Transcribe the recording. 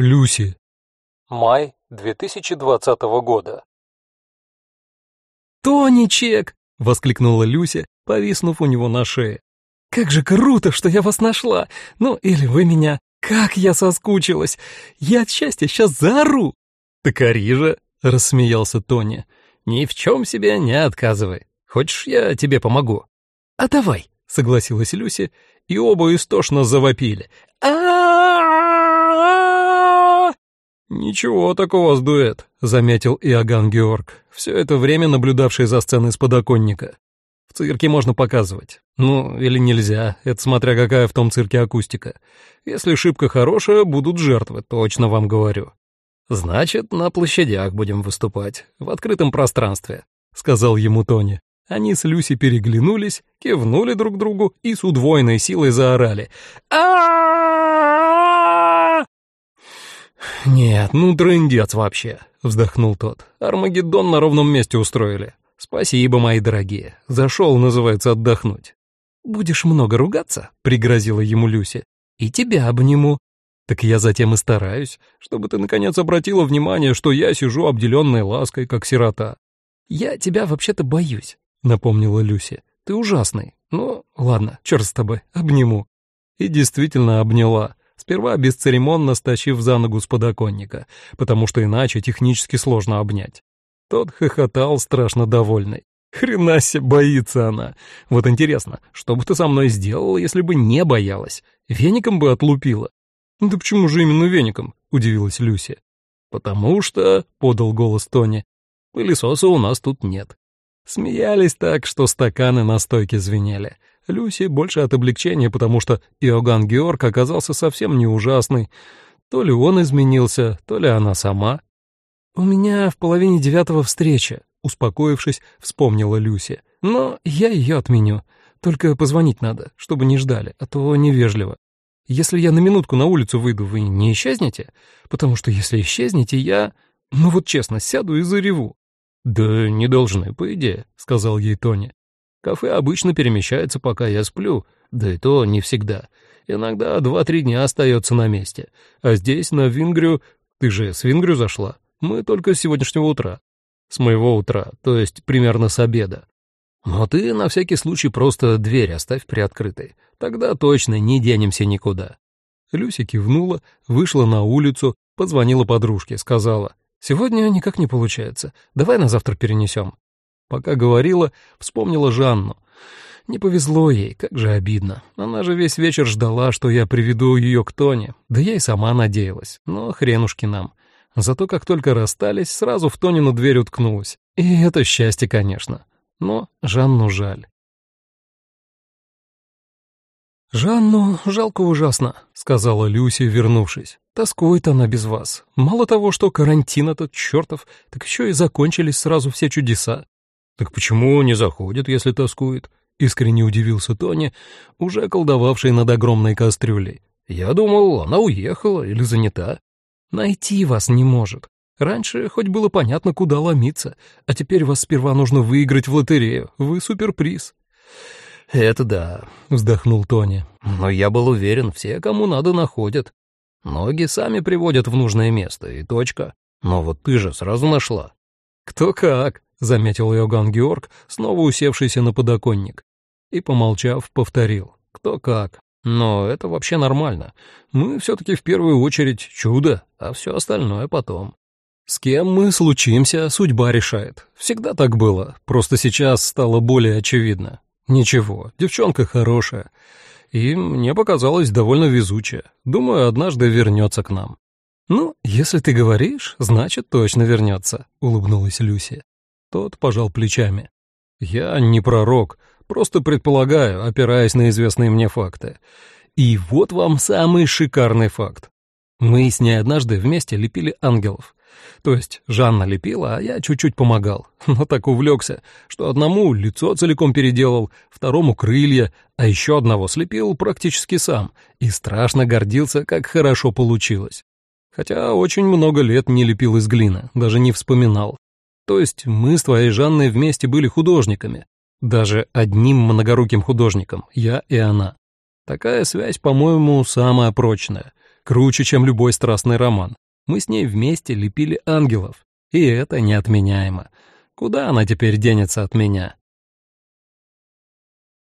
Люси. Май 2020 года. «Тоничек!» — воскликнула Люся, повиснув у него на шее. «Как же круто, что я вас нашла! Ну, или вы меня! Как я соскучилась! Я от счастья сейчас заору!» «Так ори же!» — рассмеялся Тони. «Ни в чем себе не отказывай. Хочешь, я тебе помогу?» «А давай!» — согласилась Люся, и оба истошно завопили. а «Ничего такого с дуэт», — заметил Иоганн Георг, все это время наблюдавший за сценой с подоконника. «В цирке можно показывать. Ну, или нельзя, это смотря какая в том цирке акустика. Если шибко хорошая, будут жертвы, точно вам говорю». «Значит, на площадях будем выступать, в открытом пространстве», — сказал ему Тони. Они с Люси переглянулись, кивнули друг другу и с удвоенной силой заорали. а «Нет, ну трындец вообще», — вздохнул тот. «Армагеддон на ровном месте устроили. Спасибо, мои дорогие. Зашел, называется, отдохнуть». «Будешь много ругаться?» — пригрозила ему Люси. «И тебя обниму». «Так я затем и стараюсь, чтобы ты наконец обратила внимание, что я сижу обделенной лаской, как сирота». «Я тебя вообще-то боюсь», — напомнила Люси. «Ты ужасный. Ну, ладно, черт с тобой, обниму». И действительно обняла, сперва бесцеремонно стащив за ногу с подоконника, потому что иначе технически сложно обнять. Тот хохотал, страшно довольный. Хрена себе боится она. Вот интересно, что бы ты со мной сделала, если бы не боялась? Веником бы отлупила? Да почему же именно веником? Удивилась Люси. Потому что, подал голос Тони, пылесоса у нас тут нет. Смеялись так, что стаканы на стойке звенели. Люси больше от облегчения, потому что Иоганн Георг оказался совсем не ужасный. То ли он изменился, то ли она сама. «У меня в половине девятого встреча», — успокоившись, вспомнила Люси. «Но я ее отменю. Только позвонить надо, чтобы не ждали, а то невежливо. Если я на минутку на улицу выйду, вы не исчезнете? Потому что если исчезнете, я... Ну вот честно, сяду и зареву. «Да не должны, по идее», — сказал ей Тони. «Кафе обычно перемещается, пока я сплю, да и то не всегда. Иногда два-три дня остается на месте. А здесь, на Вингрю... Ты же с Вингрю зашла? Мы только с сегодняшнего утра. С моего утра, то есть примерно с обеда. Но ты на всякий случай просто дверь оставь приоткрытой. Тогда точно не денемся никуда». Люся кивнула, вышла на улицу, позвонила подружке, сказала, Сегодня никак не получается. Давай на завтра перенесем. Пока говорила, вспомнила Жанну. Не повезло ей, как же обидно. Она же весь вечер ждала, что я приведу ее к Тоне. Да я и сама надеялась. Но хренушки нам. Зато как только расстались, сразу в Тонину дверь уткнулась. И это счастье, конечно. Но Жанну жаль. «Жанну жалко ужасно», — сказала Люси, вернувшись. «Тоскует она без вас. Мало того, что карантин этот чертов, так еще и закончились сразу все чудеса». «Так почему не заходит, если тоскует?» — искренне удивился Тони, уже колдовавший над огромной кастрюлей. «Я думал, она уехала или занята». «Найти вас не может. Раньше хоть было понятно, куда ломиться, а теперь вас сперва нужно выиграть в лотерею. Вы суперприз». «Это да», — вздохнул Тони. «Но я был уверен, все, кому надо, находят. Ноги сами приводят в нужное место, и точка. Но вот ты же сразу нашла». «Кто как», — заметил Йоган Георг, снова усевшийся на подоконник. И, помолчав, повторил. «Кто как. Но это вообще нормально. Мы все-таки в первую очередь чудо, а все остальное потом». С кем мы случимся, судьба решает. Всегда так было, просто сейчас стало более очевидно. Ничего, девчонка хорошая. И мне показалось довольно везучая. Думаю, однажды вернется к нам. Ну, если ты говоришь, значит, точно вернется, улыбнулась Люси. Тот пожал плечами. Я не пророк, просто предполагаю, опираясь на известные мне факты. И вот вам самый шикарный факт. Мы с ней однажды вместе лепили ангелов. То есть Жанна лепила, а я чуть-чуть помогал, но так увлекся, что одному лицо целиком переделал, второму крылья, а еще одного слепил практически сам и страшно гордился, как хорошо получилось. Хотя очень много лет не лепил из глины, даже не вспоминал. То есть мы с твоей Жанной вместе были художниками, даже одним многоруким художником, я и она. Такая связь, по-моему, самая прочная. Круче, чем любой страстный роман. Мы с ней вместе лепили ангелов. И это неотменяемо. Куда она теперь денется от меня?